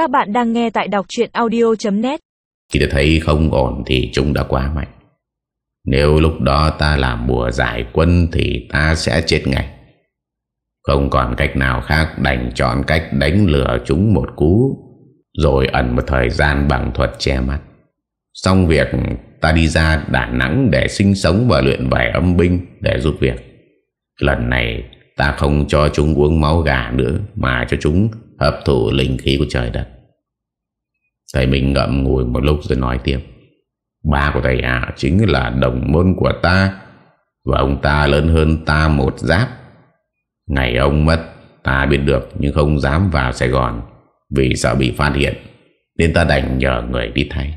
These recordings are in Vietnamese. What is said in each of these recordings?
Các bạn đang nghe tại đọc chuyện audio.net Khi ta thấy không ổn thì chúng đã quá mạnh. Nếu lúc đó ta làm bùa giải quân thì ta sẽ chết ngay. Không còn cách nào khác đành chọn cách đánh lừa chúng một cú, Rồi ẩn một thời gian bằng thuật che mắt. Xong việc, ta đi ra Đà Nẵng để sinh sống và luyện vài âm binh để giúp việc. Lần này, ta không cho chúng uống máu gà nữa, Mà cho chúng hấp thụ linh khí của trời đất. Thầy Minh ngậm ngùi một lúc rồi nói tiếp. Ba của thầy ạ, chính là đồng môn của ta Và ông ta lớn hơn ta một giáp. Ngày ông mất, Ta biết được nhưng không dám vào Sài Gòn Vì sợ bị phát hiện, Nên ta đành nhờ người đi thay.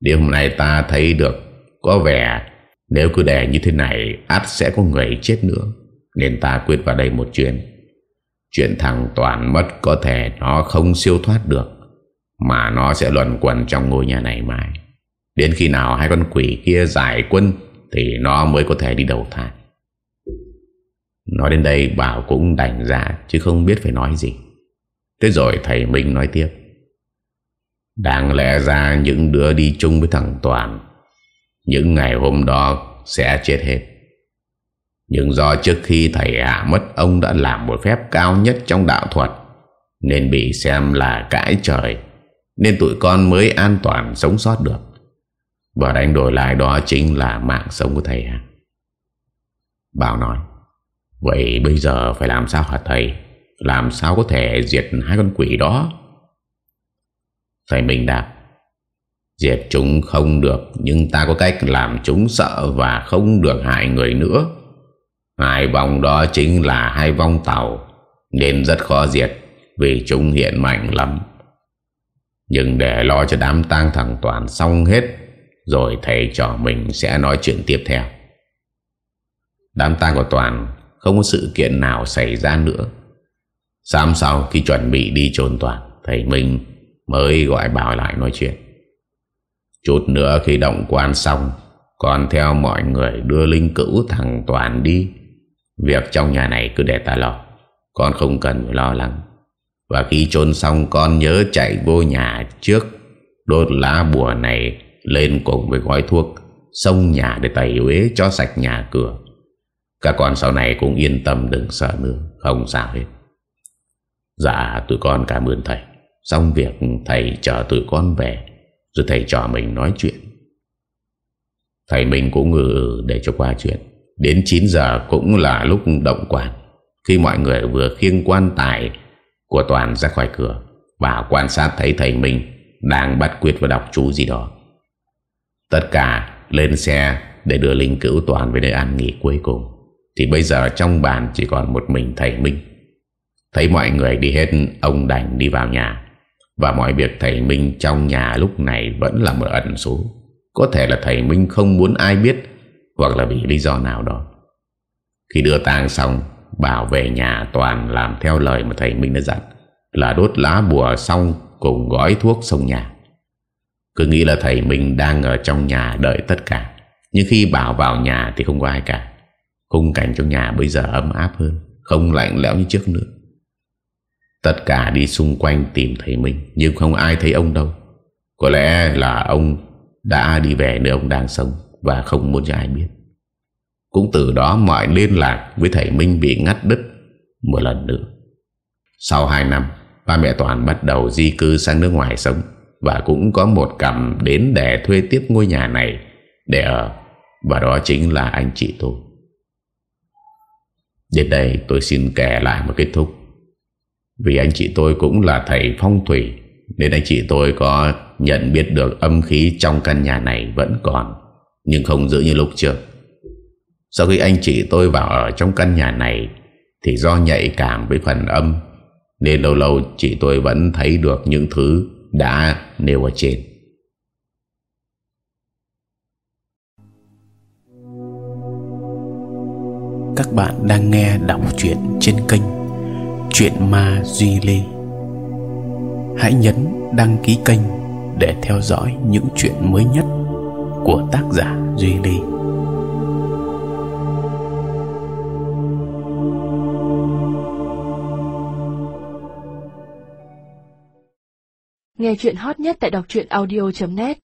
Điều hôm nay ta thấy được Có vẻ Nếu cứ để như thế này, ắt sẽ có người chết nữa, Nên ta quyết vào đây một chuyện Chuyện thằng Toàn mất Có thể nó không siêu thoát được, Mà nó sẽ luẩn quẩn trong ngôi nhà này mãi. Đến khi nào hai con quỷ kia giải quân Thì nó mới có thể đi đầu thai. Nói đến đây Bảo cũng đành ra Chứ không biết phải nói gì. Thế rồi thầy Minh nói tiếp. Đáng lẽ ra những đứa đi chung với thằng Toàn, Những ngày hôm đó sẽ chết hết. Nhưng do trước khi thầy Hạ mất, Ông đã làm một phép cao nhất trong đạo thuật, Nên bị xem là cãi trời, Nên tụi con mới an toàn sống sót được. Và đánh đổi lại đó chính là mạng sống của thầy Hạ. Bảo nói, Vậy bây giờ phải làm sao hả thầy? Làm sao có thể diệt hai con quỷ đó? Thầy mình đáp, Diệt chúng không được, Nhưng ta có cách làm chúng sợ Và không được hại người nữa. Hai vong đó chính là hai vong tàu Nên rất khó diệt Vì chúng hiện mạnh lắm Nhưng để lo cho đám tang thằng Toàn xong hết Rồi thầy trò mình sẽ nói chuyện tiếp theo Đám tang của Toàn Không có sự kiện nào xảy ra nữa Sáng sau khi chuẩn bị đi trốn Toàn Thầy mình mới gọi Bảo lại nói chuyện. Chút nữa khi động quan xong, còn theo mọi người đưa linh cữu thằng Toàn đi. Việc trong nhà này cứ để ta lo, con không cần phải lo lắng. Và khi chôn xong con nhớ chạy vô nhà trước, đốt lá bùa này lên cùng với gói thuốc, xông nhà để tẩy uế cho sạch nhà cửa. Các con sau này cũng yên tâm đừng sợ nữa, không sao hết. Dạ, tụi con cảm ơn thầy. Xong việc thầy chờ tụi con về Rồi thầy trò mình nói chuyện Thầy mình cũng ngừ để cho qua chuyện Đến 9 giờ cũng là lúc động quan. Khi mọi người vừa khiêng quan tài Của Toàn ra khỏi cửa Và quan sát thấy thầy mình Đang bắt quyết và đọc chú gì đó. Tất cả lên xe Để đưa linh cữu Toàn về nơi an nghỉ cuối cùng. Thì bây giờ trong bàn chỉ còn một mình thầy Minh. Thấy mọi người đi hết, Ông đành đi vào nhà. Và mọi việc thầy Minh trong nhà lúc này vẫn là một ẩn số. Có thể là thầy Minh không muốn ai biết hoặc là vì lý do nào đó. Khi đưa tang xong, Bảo về nhà toàn làm theo lời mà thầy Minh đã dặn, Là đốt lá bùa xong Cùng gói thuốc xong nhà. Cứ nghĩ là thầy Minh đang ở trong nhà đợi tất cả, Nhưng khi bảo vào nhà thì không có ai cả. Khung cảnh trong nhà bây giờ ấm áp hơn, Không lạnh lẽo như trước nữa. Tất cả đi xung quanh tìm thầy mình Nhưng không ai thấy ông đâu. Có lẽ là ông đã đi về nơi ông đang sống. Và không muốn cho ai biết. Cũng từ đó mọi liên lạc với thầy Minh bị ngắt đứt một lần nữa. Sau 2 năm, Ba mẹ Toàn bắt đầu di cư sang nước ngoài sống Và cũng có một cầm đến để thuê tiếp ngôi nhà này Để ở, Và đó chính là anh chị tôi. Đến đây tôi xin kể lại một kết thúc. Vì anh chị tôi cũng là thầy phong thủy, Nên anh chị tôi có nhận biết được âm khí trong căn nhà này vẫn còn. Nhưng không giữ như lúc trước. Sau khi anh chị tôi vào ở trong căn nhà này, Thì do nhạy cảm với phần âm, Nên lâu lâu chị tôi vẫn thấy được những thứ đã nêu ở trên. Các bạn đang nghe đọc truyện trên kênh Chuyện ma Duy Lê. Hãy nhấn đăng ký kênh để theo dõi những chuyện mới nhất của tác giả Duy Ly. Nghe chuyện hot nhất tại đọc truyện audio.net